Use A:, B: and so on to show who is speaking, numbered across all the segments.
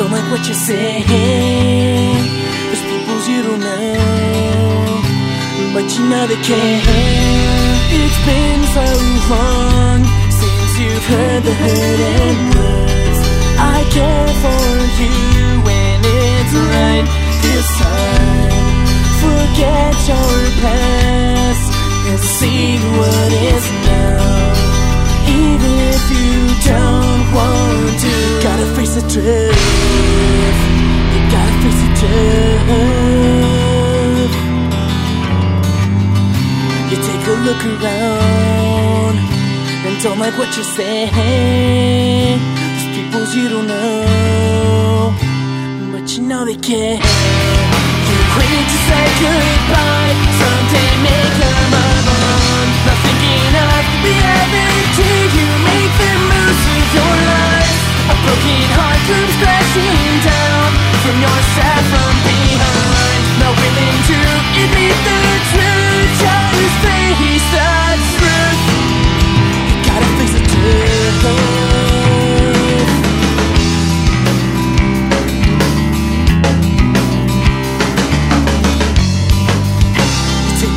A: don't like what you're saying. There's peoples you don't know, but you know they care. It's been so long since you've heard the hurting words. I care for you when it's right this time. Forget your past and see what is the truth. You gotta face the truth. You take a look around and don't like what you're saying. There's peoples you don't know, but you know they care. You're quick to say goodbye,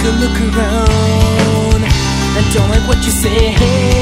A: a look around. and don't like what you say.